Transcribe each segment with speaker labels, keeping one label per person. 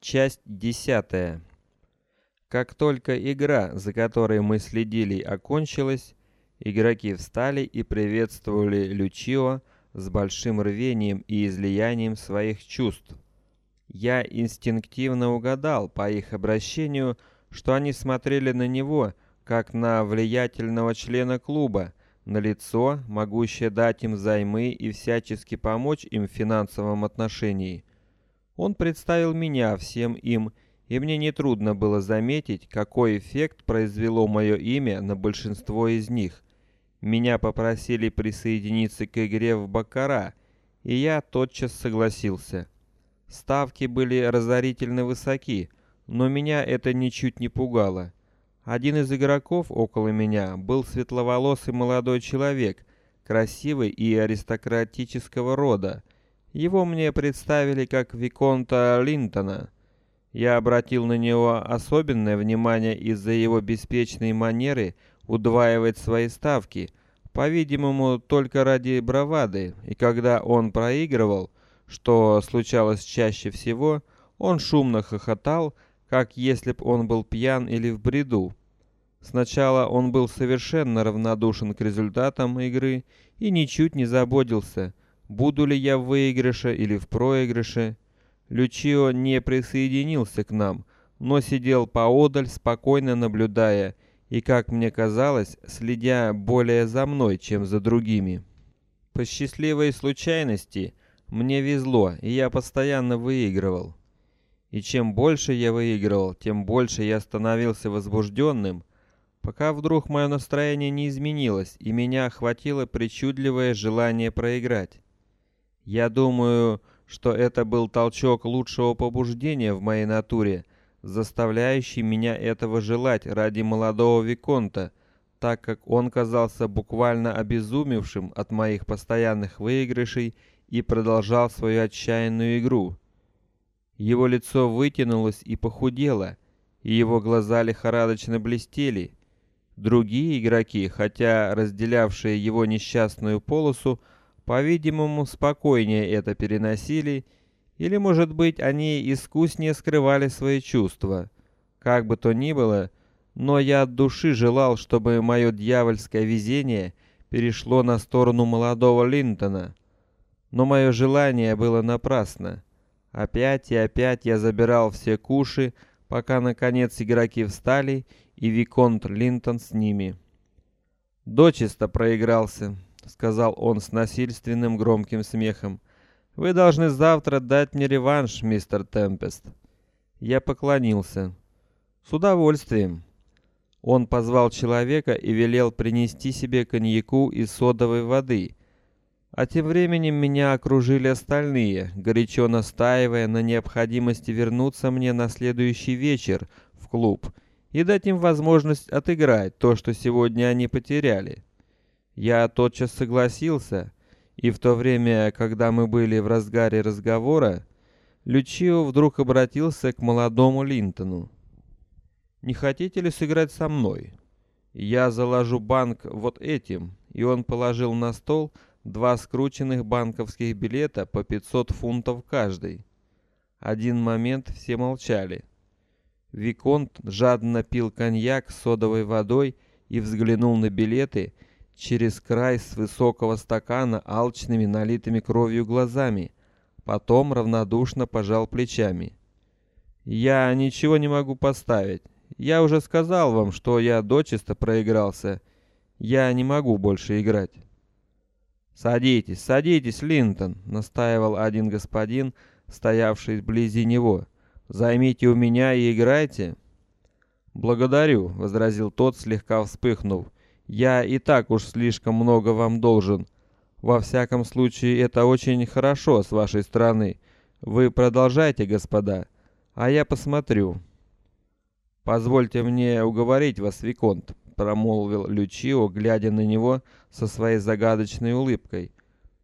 Speaker 1: Часть десятая. Как только игра, за которой мы следили, окончилась, игроки встали и приветствовали Лючио с большим рвением и излиянием своих чувств. Я инстинктивно угадал по их обращению, что они смотрели на него как на влиятельного члена клуба, на лицо, могущее дать им займы и всячески помочь им в финансовом отношении. Он представил меня всем им, и мне не трудно было заметить, какой эффект произвело мое имя на большинство из них. Меня попросили присоединиться к игре в баккара, и я тотчас согласился. Ставки были разорительно высоки, но меня это ничуть не пугало. Один из игроков около меня был светловолосый молодой человек, красивый и аристократического рода. Его мне представили как виконта Линтона. Я обратил на него особенное внимание из-за его беспечной манеры удваивать свои ставки, по-видимому, только ради бравады, и когда он проигрывал, что случалось чаще всего, он шумно хохотал, как если б он был пьян или в бреду. Сначала он был совершенно равнодушен к результатам игры и ничуть не заботился, буду ли я в выигрыше или в проигрыше. Лючио не присоединился к нам, но сидел поодаль, спокойно наблюдая и, как мне казалось, следя более за мной, чем за другими. По счастливой случайности мне везло, и я постоянно выигрывал. И чем больше я выигрывал, тем больше я становился возбужденным, пока вдруг мое настроение не изменилось и меня охватило причудливое желание проиграть. Я думаю, что это был толчок лучшего побуждения в моей натуре, заставляющий меня этого желать ради молодого виконта, так как он казался буквально обезумевшим от моих постоянных выигрышей и продолжал свою отчаянную игру. Его лицо вытянулось и похудело, и его глаза лихорадочно блестели. Другие игроки, хотя разделявшие его несчастную полосу, по-видимому, спокойнее это переносили, или, может быть, они искуснее скрывали свои чувства. Как бы то ни было, но я от души желал, чтобы мое дьявольское везение перешло на сторону молодого Линтона. Но мое желание было напрасно. Опять и опять я забирал все куши, пока наконец игроки встали и виконт Линтон с ними. Дочисто проигрался сказал он с насильственным громким смехом. Вы должны завтра дать мне реванш, мистер Темпест. Я поклонился. С удовольствием. Он позвал человека и велел принести себе коньяку и содовой воды. А тем временем меня окружили остальные, горячо настаивая на необходимости вернуться мне на следующий вечер в клуб и дать им возможность отыграть то, что сегодня они потеряли. Я тотчас согласился, и в то время, когда мы были в разгаре разговора, Лючио вдруг обратился к молодому Линтону. Не хотите ли сыграть со мной? Я заложу банк вот этим, и он положил на стол два скрученных банковских билета по 500 фунтов каждый. Один момент все молчали. Виконт жадно пил коньяк с содовой водой и взглянул на билеты через край с высокого стакана алчными налитыми кровью глазами, потом равнодушно пожал плечами. Я ничего не могу поставить. Я уже сказал вам, что я дочисто проигрался. Я не могу больше играть. Садитесь, садитесь, Линтон, настаивал один господин, стоявший вблизи него. Займите у меня и играйте. Благодарю, возразил тот, слегка вспыхнув. Я и так уж слишком много вам должен. Во всяком случае, это очень хорошо с вашей стороны. Вы продолжайте, господа, а я посмотрю. Позвольте мне уговорить вас, виконт, промолвил Лючио, глядя на него со своей загадочной улыбкой.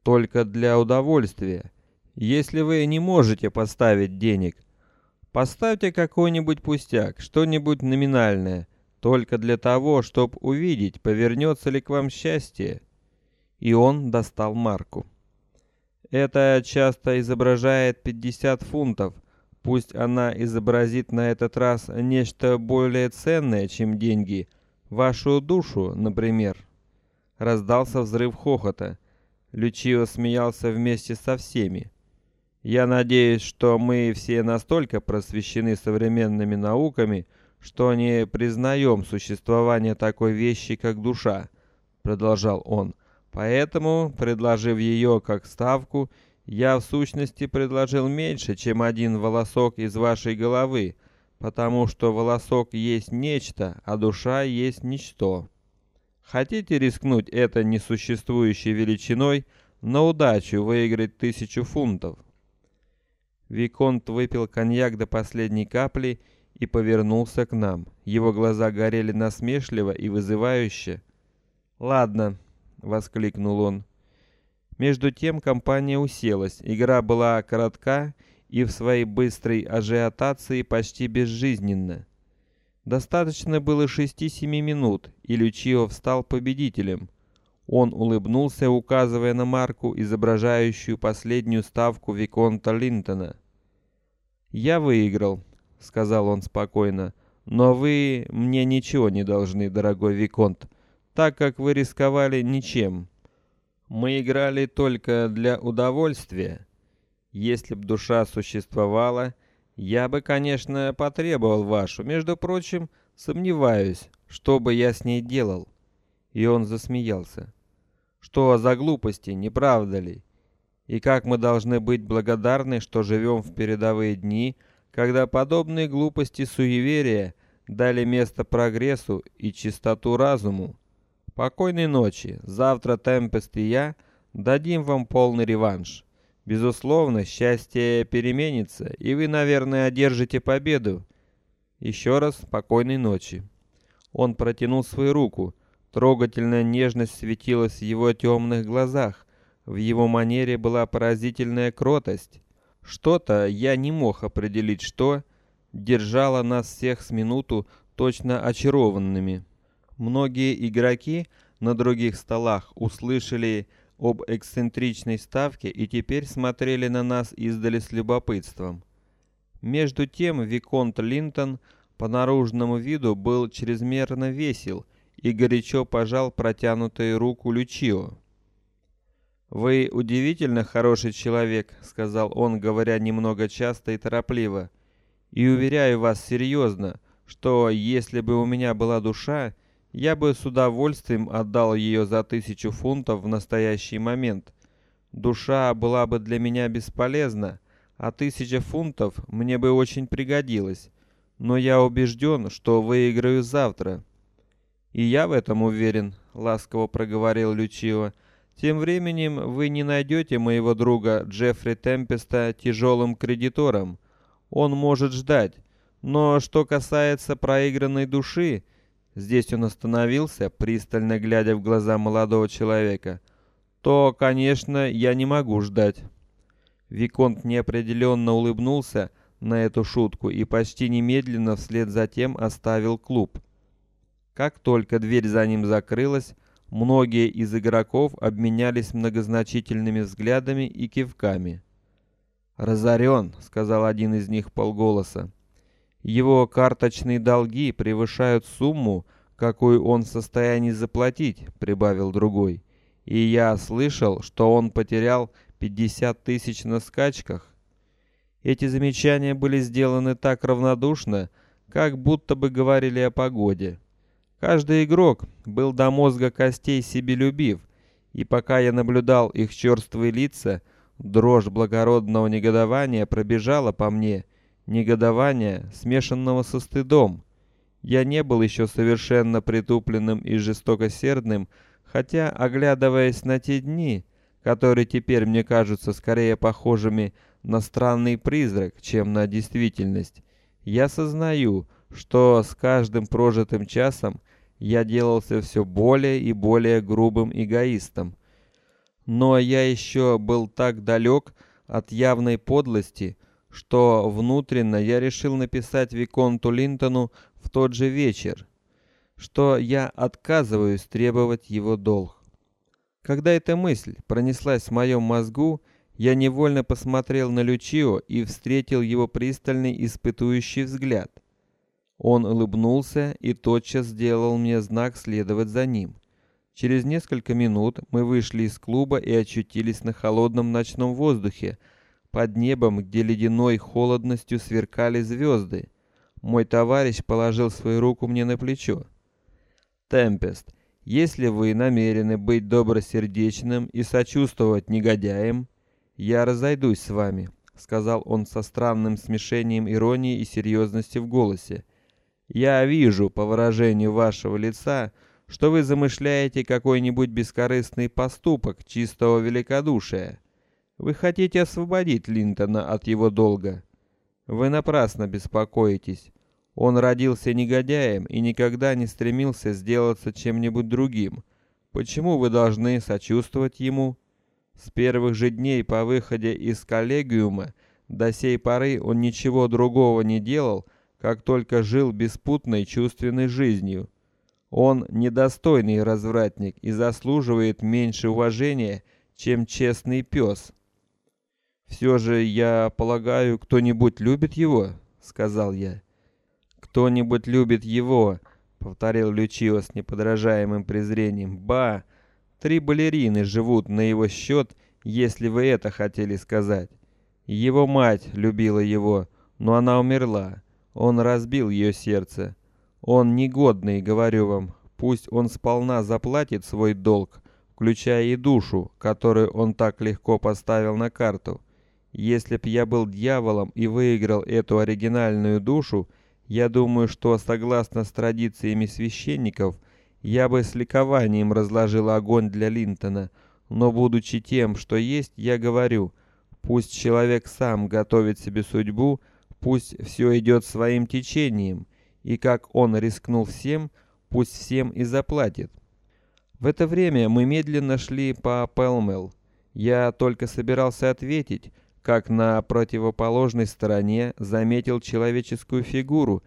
Speaker 1: Только для удовольствия. Если вы не можете поставить денег, поставьте какой-нибудь пустяк, что-нибудь номинальное только для того, чтобы увидеть, повернется ли к вам счастье. И он достал марку. Это часто изображает 50 фунтов, Пусть она изобразит на этот раз нечто более ценное, чем деньги, вашу душу, например. Раздался взрыв хохота. Лючио смеялся вместе со всеми. Я надеюсь, что мы все настолько просвещены современными науками, что не признаем существование такой вещи, как душа, продолжал он. Поэтому, предложив ее как ставку, я в сущности предложил меньше, чем один волосок из вашей головы, потому что волосок есть нечто, а душа есть ничто. Хотите рискнуть этой несуществующей величиной на удачу выиграть тысячу фунтов? Виконт выпил коньяк до последней капли и повернулся к нам. Его глаза горели насмешливо и вызывающе. "Ладно", воскликнул он. Между тем компания уселась. Игра была коротка и в своей быстрой ажиотации почти безжизненна. Достаточно было шести-семи минут, и Лючио встал победителем. Он улыбнулся, указывая на марку, изображающую последнюю ставку виконта Линтона. "Я выиграл", сказал он спокойно. "Но вы мне ничего не должны, дорогой виконт, так как вы рисковали ничем. Мы играли только для удовольствия. Если б душа существовала, я бы, конечно, потребовал вашу. Между прочим, сомневаюсь, что бы я с ней делал. И он засмеялся. Что за глупости, не правда ли? И как мы должны быть благодарны, что живем в передовые дни, когда подобные глупости суеверия дали место прогрессу и чистоту разуму. Покойной ночи. Завтра Темпест и я дадим вам полный реванш. Безусловно, счастье переменится, и вы, наверное, одержите победу. Еще раз спокойной ночи. Он протянул свою руку. Трогательная нежность светилась в его темных глазах. В его манере была поразительная кротость. Что-то я не мог определить, что держало нас всех с минуту точно очарованными. Многие игроки на других столах услышали об эксцентричной ставке и теперь смотрели на нас издали с любопытством. Между тем виконт Линтон по наружному виду был чрезмерно весел и горячо пожал протянутую руку Лючио. Вы удивительно хороший человек, сказал он, говоря немного часто и торопливо. И уверяю вас серьезно, что если бы у меня была душа, я бы с удовольствием отдал ее за тысячу фунтов в настоящий момент. Душа была бы для меня бесполезна, а тысяча фунтов мне бы очень пригодилась. Но я убежден, что выиграю завтра. И я в этом уверен, ласково проговорил Лючио. Тем временем вы не найдете моего друга Джеффри Темпеста тяжелым кредитором. Он может ждать. Но что касается проигранной души, Здесь он остановился, пристально глядя в глаза молодого человека. То, конечно, я не могу ждать. Виконт неопределенно улыбнулся на эту шутку и почти немедленно вслед за тем оставил клуб. Как только дверь за ним закрылась, многие из игроков обменялись многозначительными взглядами и кивками. "Разорен", сказал один из них полголоса. Его карточные долги превышают сумму, какую он в состоянии заплатить, прибавил другой. И я слышал, что он потерял 50 тысяч на скачках. Эти замечания были сделаны так равнодушно, как будто бы говорили о погоде. Каждый игрок был до мозга костей себелюбив, и пока я наблюдал их черствые лица, дрожь благородного негодования пробежала по мне негодования, смешанного со стыдом. Я не был еще совершенно притупленным и жестокосердным, хотя, оглядываясь на те дни, которые теперь мне кажутся скорее похожими на странный призрак, чем на действительность, я сознаю, что с каждым прожитым часом я делался все более и более грубым эгоистом. Но я еще был так далек от явной подлости, что внутренно я решил написать виконту Линтону в тот же вечер, что я отказываюсь требовать его долг. Когда эта мысль пронеслась в моем мозгу, Я невольно посмотрел на Лючио и встретил его пристальный испытующий взгляд. Он улыбнулся и тотчас сделал мне знак следовать за ним. Через несколько минут мы вышли из клуба и очутились на холодном ночном воздухе, под небом, где ледяной холодностью сверкали звезды. Мой товарищ положил свою руку мне на плечо. Темпест, если вы намерены быть добросердечным и сочувствовать негодяям, я разойдусь с вами, сказал он со странным смешением иронии и серьезности в голосе. Я вижу по выражению вашего лица, что вы замышляете какой-нибудь бескорыстный поступок чистого великодушия. Вы хотите освободить Линтона от его долга. Вы напрасно беспокоитесь. Он родился негодяем и никогда не стремился сделаться чем-нибудь другим. Почему вы должны сочувствовать ему? С первых же дней по выходе из коллегиума до сей поры он ничего другого не делал, как только жил беспутной чувственной жизнью. Он недостойный развратник и заслуживает меньше уважения, чем честный пес. Все же я полагаю, кто-нибудь любит его, сказал я. Кто-нибудь любит его, повторил Лючио с неподражаемым презрением. Ба, три балерины живут на его счет, если вы это хотели сказать. Его мать любила его, но она умерла. Он разбил ее сердце. Он негодный, говорю вам. Пусть он сполна заплатит свой долг, включая и душу, которую он так легко поставил на карту. Если б я был дьяволом и выиграл эту оригинальную душу, я думаю, что согласно с традициями священников, я бы с ликованием разложил огонь для Линтона, но будучи тем, что есть, я говорю: пусть человек сам готовит себе судьбу, пусть все идет своим течением, и как он рискнул всем, пусть всем и заплатит. В это время мы медленно шли по Пелмел. Я только собирался ответить, как на противоположной стороне заметил человеческую фигуру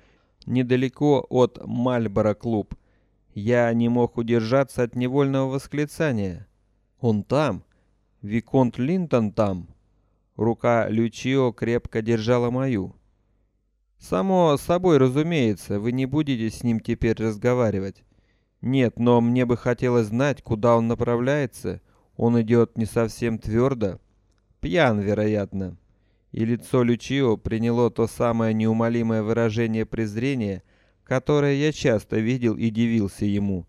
Speaker 1: недалеко от Мальборо клуб. Я не мог удержаться от невольного восклицания: "Он там! Виконт Линтон там!" Рука Лючио крепко держала мою. Само собой, разумеется, вы не будете с ним теперь разговаривать. Нет, но мне бы хотелось знать, куда он направляется. Он идет не совсем твердо. Пьян, вероятно. И лицо Лючио приняло то самое неумолимое выражение презрения, которое я часто видел и дивился ему.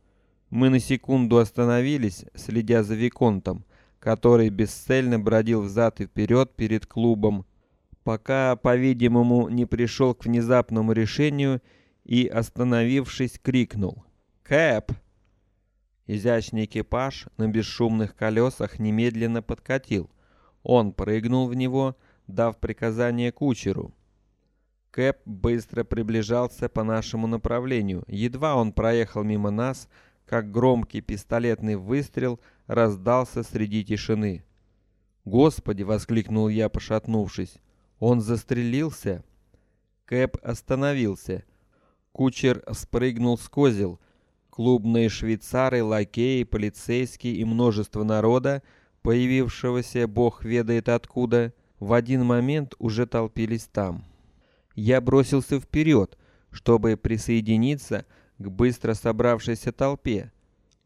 Speaker 1: Мы на секунду остановились, следя за виконтом, который бесцельно бродил взад и вперед перед клубом, пока, по-видимому, не пришел к внезапному решению и, остановившись, крикнул: "Кэп!" Изящный экипаж на бесшумных колесах немедленно подкатил. Он прыгнул в него, дав приказание кучеру. Кэп быстро приближался по нашему направлению. Едва он проехал мимо нас, как громкий пистолетный выстрел раздался среди тишины. "Господи!" воскликнул я, пошатнувшись. "Он застрелился!" Кэп остановился. Кучер спрыгнул с козел. Клубные швейцары, лакеи, полицейские и множество народа появившегося бог ведает откуда, в один момент уже толпились там. Я бросился вперед, чтобы присоединиться к быстро собравшейся толпе,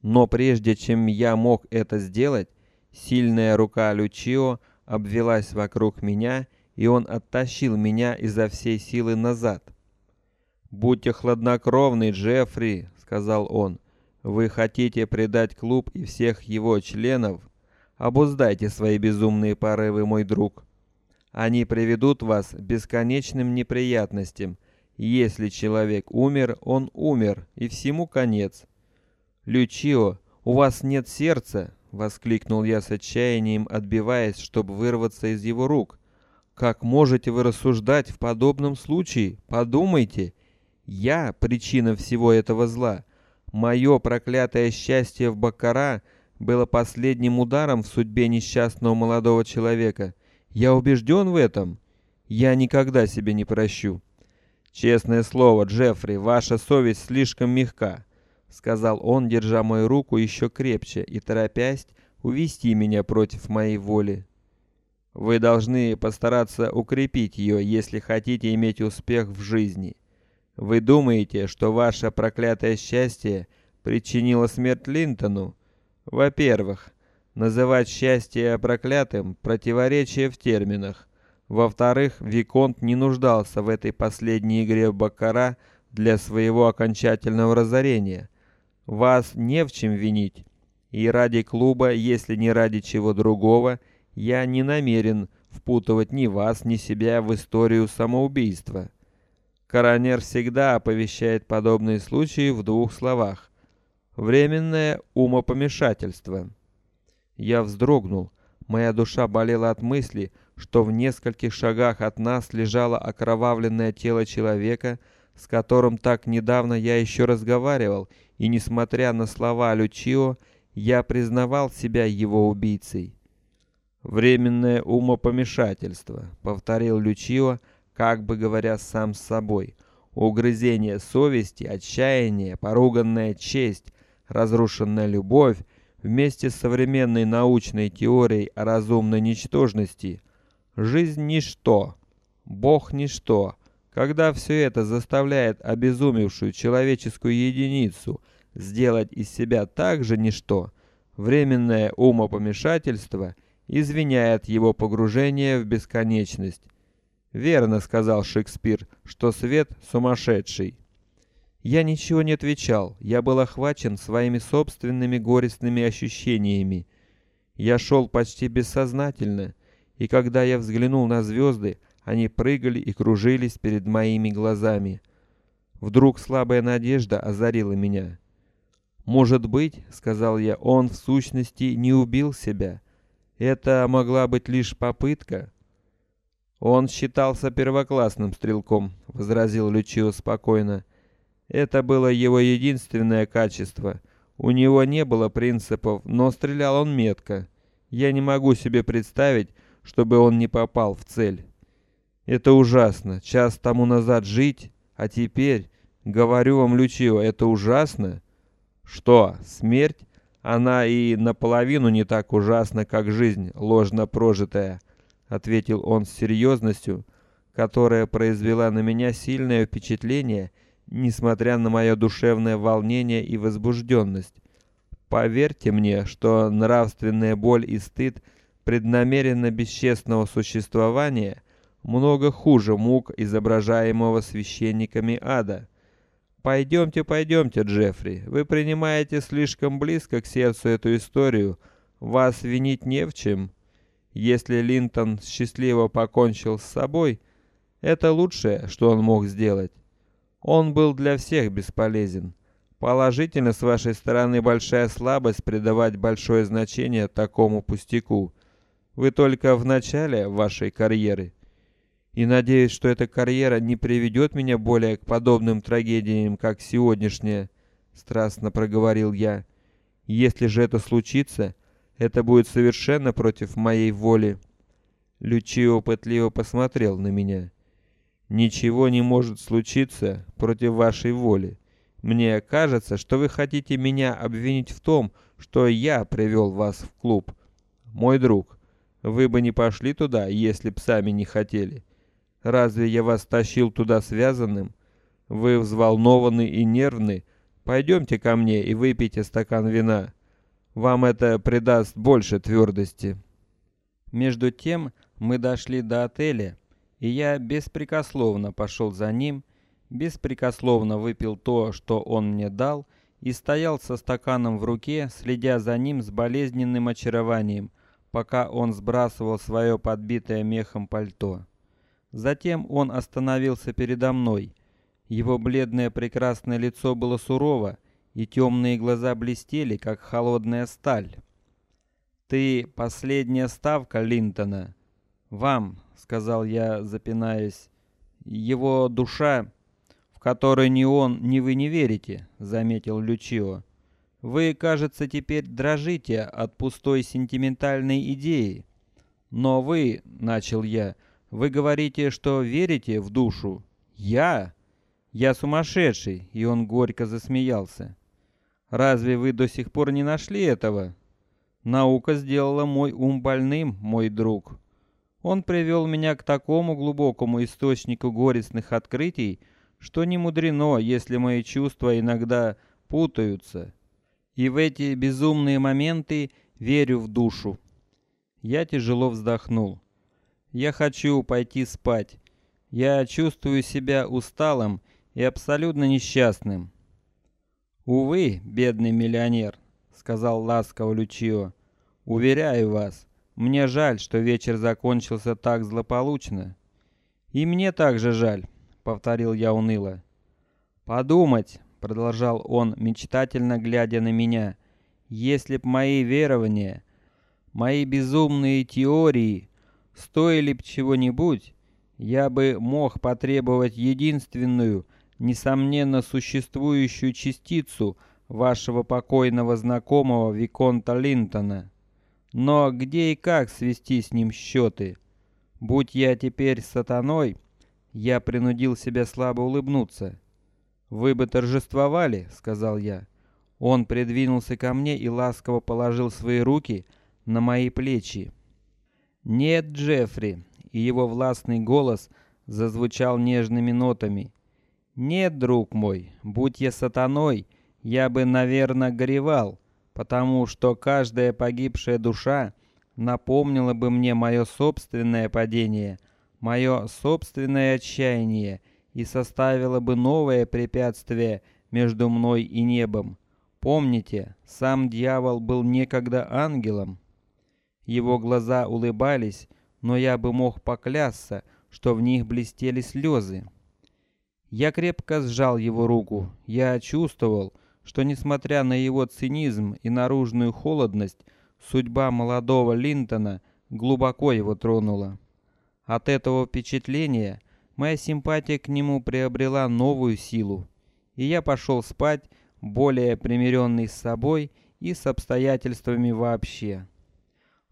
Speaker 1: но прежде чем я мог это сделать, сильная рука Лючио обвелась вокруг меня, и он оттащил меня изо всей силы назад. Будьте хладнокровны, Джеффри, сказал он. Вы хотите предать клуб и всех его членов? Обуздайте свои безумные порывы, мой друг. Они приведут вас бесконечным неприятностям. Если человек умер, он умер, и всему конец. Лючио, у вас нет сердца, воскликнул я с отчаянием, отбиваясь, чтобы вырваться из его рук. Как можете вы рассуждать в подобном случае? Подумайте, я причина всего этого зла. Мое проклятое счастье в Баккара было последним ударом в судьбе несчастного молодого человека. Я убежден в этом. Я никогда себе не прощу. Честное слово, Джеффри, ваша совесть слишком мягка, сказал он, держа мою руку еще крепче и торопясь увести меня против моей воли. Вы должны постараться укрепить ее, если хотите иметь успех в жизни. Вы думаете, что ваше проклятое счастье причинило смерть Линтону? Во-первых, называть счастье проклятым противоречие в терминах. Во-вторых, виконт не нуждался в этой последней игре в баккара для своего окончательного разорения. Вас не в чем винить. И ради клуба, если не ради чего другого, я не намерен впутывать ни вас, ни себя в историю самоубийства. Коронер всегда оповещает подобные случаи в двух словах: временное умопомешательство. Я вздрогнул. Моя душа болела от мысли, что в нескольких шагах от нас лежало окровавленное тело человека, с которым так недавно я еще разговаривал, и несмотря на слова Лючио, я признавал себя его убийцей. Временное умопомешательство, повторил Лючио, как бы говоря сам с собой. Угрызение совести, отчаяние, поруганная честь, разрушенная любовь, вместе с современной научной теорией о разумной ничтожности. Жизнь ничто, Бог ничто. Когда все это заставляет обезумевшую человеческую единицу сделать из себя также ничто, временное умопомешательство извиняет его погружение в бесконечность. Верно сказал Шекспир, что свет сумасшедший. Я ничего не отвечал. Я был охвачен своими собственными горестными ощущениями. Я шел почти бессознательно, и когда я взглянул на звезды, они прыгали и кружились перед моими глазами. Вдруг слабая надежда озарила меня. Может быть, сказал я, он в сущности не убил себя. Это могла быть лишь попытка. Он считался первоклассным стрелком, возразил Лючио спокойно. Это было его единственное качество. У него не было принципов, но стрелял он метко. Я не могу себе представить, чтобы он не попал в цель. Это ужасно. Час тому назад жить, а теперь, говорю вам, Лючио, это ужасно. Что, смерть? Она и наполовину не так ужасна, как жизнь ложно прожитая, ответил он с серьезностью, которая произвела на меня сильное впечатление несмотря на мое душевное волнение и возбужденность. Поверьте мне, что нравственная боль и стыд преднамеренно бесчестного существования много хуже мук, изображаемого священниками ада. Пойдемте, пойдемте, Джеффри. Вы принимаете слишком близко к сердцу эту историю. Вас винить не в чем. Если Линтон счастливо покончил с собой, это лучшее, что он мог сделать. Он был для всех бесполезен. Положительно с вашей стороны большая слабость придавать большое значение такому пустяку. Вы только в начале вашей карьеры. И надеюсь, что эта карьера не приведет меня более к подобным трагедиям, как сегодняшняя, страстно проговорил я. Если же это случится, это будет совершенно против моей воли. Лючио пытливо посмотрел на меня. Ничего не может случиться против вашей воли. Мне кажется, что вы хотите меня обвинить в том, что я привел вас в клуб. Мой друг, вы бы не пошли туда, если б сами не хотели. Разве я вас тащил туда связанным? Вы взволнованы и нервны. Пойдемте ко мне и выпейте стакан вина. Вам это придаст больше твердости. Между тем мы дошли до отеля и я беспрекословно пошел за ним, беспрекословно выпил то, что он мне дал, и стоял со стаканом в руке, следя за ним с болезненным очарованием, пока он сбрасывал свое подбитое мехом пальто. Затем он остановился передо мной. Его бледное прекрасное лицо было сурово, и темные глаза блестели, как холодная сталь. Ты последняя ставка Линтона. Вам, сказал я, запинаясь. Его душа, в которой ни он, ни вы не верите, заметил Лючио. Вы, кажется, теперь дрожите от пустой сентиментальной идеи. Но вы, начал я, вы говорите, что верите в душу. Я? Я сумасшедший, и он горько засмеялся. Разве вы до сих пор не нашли этого? Наука сделала мой ум больным, мой друг. Он привел меня к такому глубокому источнику горестных открытий, что не мудрено, если мои чувства иногда путаются. И в эти безумные моменты верю в душу. Я тяжело вздохнул. Я хочу пойти спать. Я чувствую себя усталым и абсолютно несчастным. Увы, бедный миллионер, сказал ласково Лючио. Уверяю вас, мне жаль, что вечер закончился так злополучно. И мне также жаль, повторил я уныло. Подумать, продолжал он мечтательно глядя на меня, если б мои верования, мои безумные теории стоили б чего-нибудь, я бы мог потребовать единственную, несомненно существующую частицу вашего покойного знакомого виконта Линтона. Но где и как свести с ним счеты? Будь я теперь сатаной, я принудил себя слабо улыбнуться. Вы бы торжествовали, сказал я. Он придвинулся ко мне и ласково положил свои руки на мои плечи. Нет, Джеффри, и его властный голос зазвучал нежными нотами. Нет, друг мой, будь я сатаной, я бы, наверное, горевал, потому что каждая погибшая душа напомнила бы мне мое собственное падение, мое собственное отчаяние и составила бы новое препятствие между мной и небом. Помните, сам дьявол был некогда ангелом. Его глаза улыбались, но я бы мог поклясться, что в них блестели слезы. Я крепко сжал его руку. Я чувствовал, что, несмотря на его цинизм и наружную холодность, судьба молодого Линтона глубоко его тронула. От этого впечатления моя симпатия к нему приобрела новую силу, и я пошел спать более примиренный с собой и с обстоятельствами вообще.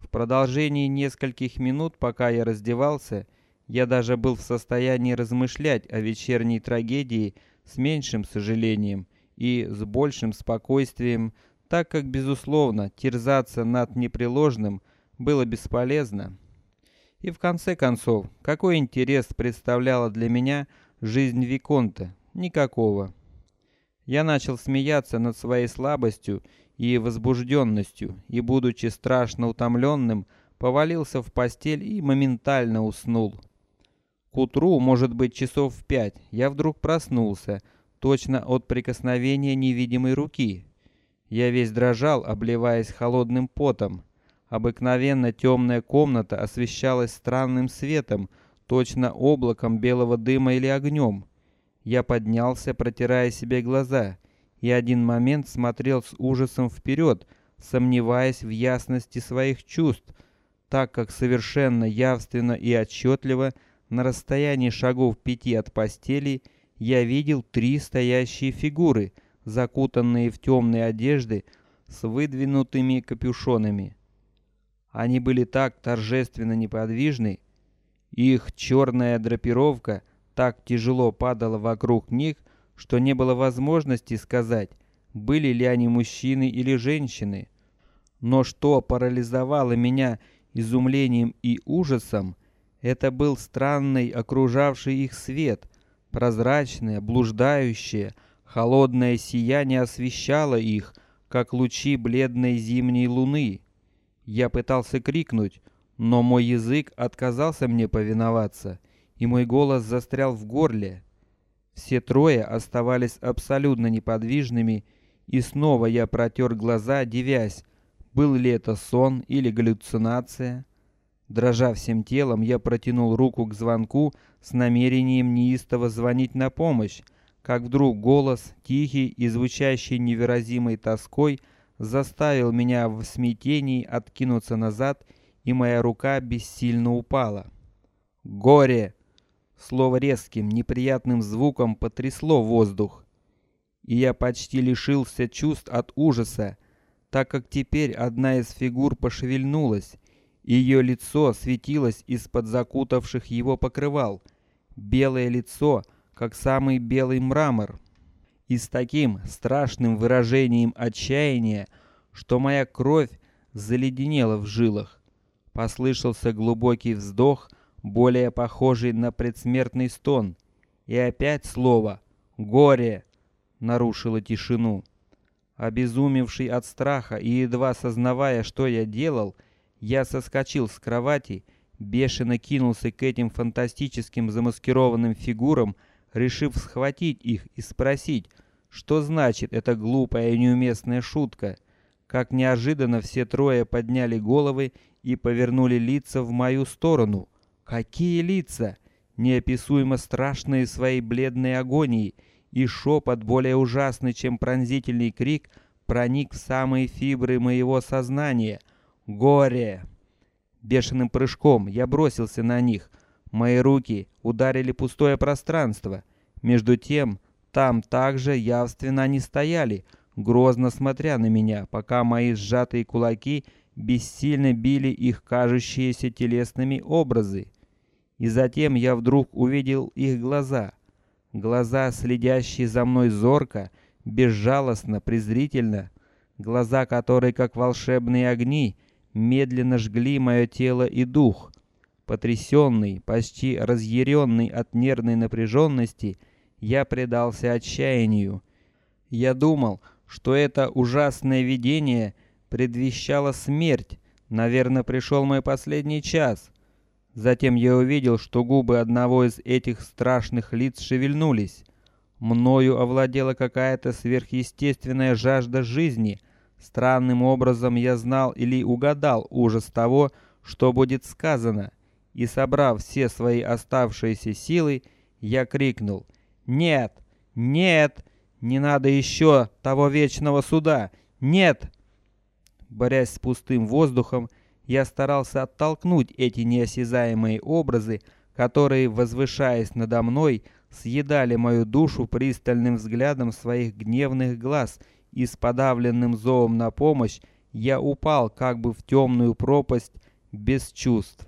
Speaker 1: В продолжении нескольких минут, пока я раздевался, я даже был в состоянии размышлять о вечерней трагедии с меньшим сожалением и с большим спокойствием, так как безусловно терзаться над непреложным было бесполезно. И в конце концов, какой интерес представляла для меня жизнь виконта? Никакого. Я начал смеяться над своей слабостью и возбужденностью, и будучи страшно утомленным, повалился в постель и моментально уснул. К утру, может быть, часов в пять, я вдруг проснулся, точно от прикосновения невидимой руки. Я весь дрожал, обливаясь холодным потом. Обыкновенно темная комната освещалась странным светом, точно облаком белого дыма или огнем. Я поднялся, протирая себе глаза и один момент смотрел с ужасом вперед, сомневаясь в ясности своих чувств, так как совершенно явственно и отчетливо на расстоянии шагов пяти от постели я видел три стоящие фигуры, закутанные в темные одежды с выдвинутыми капюшонами. Они были так торжественно неподвижны, их черная драпировка так тяжело падала вокруг них, что не было возможности сказать, были ли они мужчины или женщины. Но что парализовало меня изумлением и ужасом, это был странный окружавший их свет, прозрачное, блуждающее, холодное сияние освещало их, как лучи бледной зимней луны. Я пытался крикнуть, но мой язык отказался мне повиноваться, и мой голос застрял в горле. Все трое оставались абсолютно неподвижными, и снова я протер глаза, дивясь, был ли это сон или галлюцинация. Дрожа всем телом, я протянул руку к звонку с намерением неистово звонить на помощь, как вдруг голос, тихий и звучащий невыразимой тоской, заставил меня в смятении откинуться назад, и моя рука бессильно упала. Горе! Слово резким, неприятным звуком потрясло воздух, и я почти лишился чувств от ужаса, так как теперь одна из фигур пошевельнулась, и ее лицо светилось из-под закутавших его покрывал, белое лицо, как самый белый мрамор, и с таким страшным выражением отчаяния, что моя кровь заледенела в жилах. Послышался глубокий вздох, более похожий на предсмертный стон, и опять слово горе нарушило тишину. Обезумевший от страха и едва сознавая, что я делал, я соскочил с кровати, бешено кинулся к этим фантастическим замаскированным фигурам, решив схватить их и спросить, что значит эта глупая и неуместная шутка. Как неожиданно все трое подняли головы и повернули лица в мою сторону. Какие лица! Неописуемо страшные своей бледной агонии, и шепот более ужасный, чем пронзительный крик, проник в самые фибры моего сознания. Горе! Бешеным прыжком я бросился на них. Мои руки ударили пустое пространство. Между тем, там также явственно они стояли, грозно смотря на меня, пока мои сжатые кулаки бессильно били их кажущиеся телесными образы. И затем я вдруг увидел их глаза, глаза, следящие за мной зорко, безжалостно, презрительно, глаза, которые как волшебные огни медленно жгли мое тело и дух. Потрясенный, почти разъяренный от нервной напряженности, я предался отчаянию. Я думал, что это ужасное видение предвещало смерть. Наверное, пришел мой последний час. Затем я увидел, что губы одного из этих страшных лиц шевельнулись. Мною овладела какая-то сверхъестественная жажда жизни. Странным образом я знал или угадал ужас того, что будет сказано, и собрав все свои оставшиеся силы, я крикнул: "Нет! Нет! Не надо еще того вечного суда! Нет!" Борясь с пустым воздухом, я старался оттолкнуть эти неосязаемые образы, которые, возвышаясь надо мной, съедали мою душу пристальным взглядом своих гневных глаз, и с подавленным зовом на помощь я упал как бы в темную пропасть без чувств.